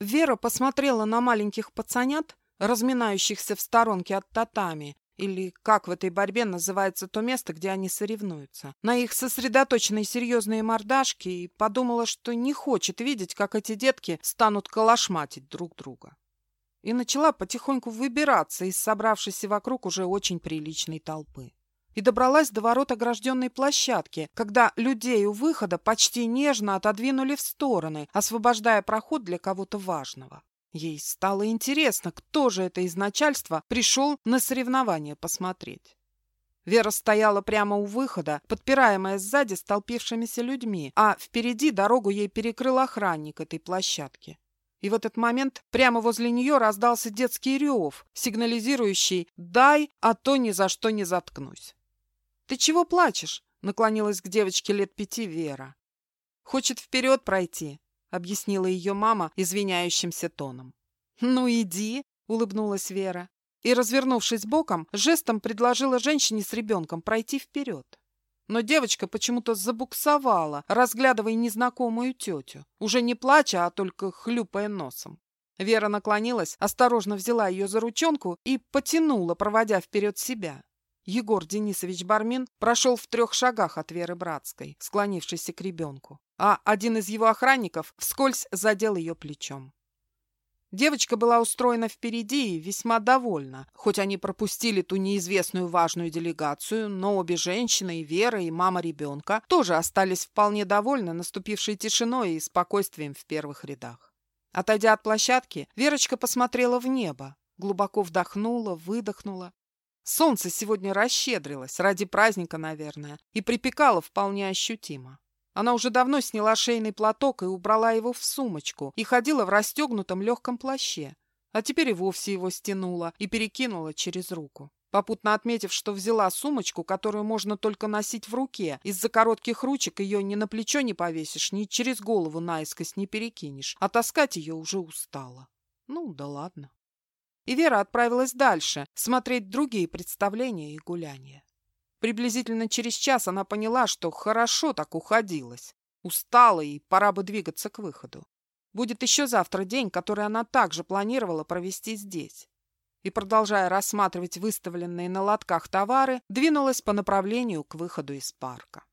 Вера посмотрела на маленьких пацанят, разминающихся в сторонке от татами, или как в этой борьбе называется то место, где они соревнуются, на их сосредоточенные серьезные мордашки и подумала, что не хочет видеть, как эти детки станут калашматить друг друга. И начала потихоньку выбираться из собравшейся вокруг уже очень приличной толпы. И добралась до ворот огражденной площадки, когда людей у выхода почти нежно отодвинули в стороны, освобождая проход для кого-то важного. Ей стало интересно, кто же это из начальства пришел на соревнования посмотреть. Вера стояла прямо у выхода, подпираемая сзади столпившимися людьми, а впереди дорогу ей перекрыл охранник этой площадки. И в этот момент прямо возле нее раздался детский рев, сигнализирующий «Дай, а то ни за что не заткнусь». «Ты чего плачешь?» — наклонилась к девочке лет пяти Вера. «Хочет вперед пройти», — объяснила ее мама извиняющимся тоном. «Ну иди», — улыбнулась Вера. И, развернувшись боком, жестом предложила женщине с ребенком пройти вперед. Но девочка почему-то забуксовала, разглядывая незнакомую тетю, уже не плача, а только хлюпая носом. Вера наклонилась, осторожно взяла ее за ручонку и потянула, проводя вперед себя. Егор Денисович Бармин прошел в трех шагах от Веры Братской, склонившейся к ребенку а один из его охранников вскользь задел ее плечом. Девочка была устроена впереди и весьма довольна. Хоть они пропустили ту неизвестную важную делегацию, но обе женщины, и Вера, и мама ребенка, тоже остались вполне довольны наступившей тишиной и спокойствием в первых рядах. Отойдя от площадки, Верочка посмотрела в небо, глубоко вдохнула, выдохнула. Солнце сегодня расщедрилось, ради праздника, наверное, и припекало вполне ощутимо. Она уже давно сняла шейный платок и убрала его в сумочку и ходила в расстегнутом легком плаще, а теперь и вовсе его стянула и перекинула через руку. Попутно отметив, что взяла сумочку, которую можно только носить в руке. Из-за коротких ручек ее ни на плечо не повесишь, ни через голову наискось не перекинешь, а таскать ее уже устала. Ну, да ладно. И Вера отправилась дальше, смотреть другие представления и гуляния. Приблизительно через час она поняла, что хорошо так уходилась. Устала и пора бы двигаться к выходу. Будет еще завтра день, который она также планировала провести здесь. И, продолжая рассматривать выставленные на лотках товары, двинулась по направлению к выходу из парка.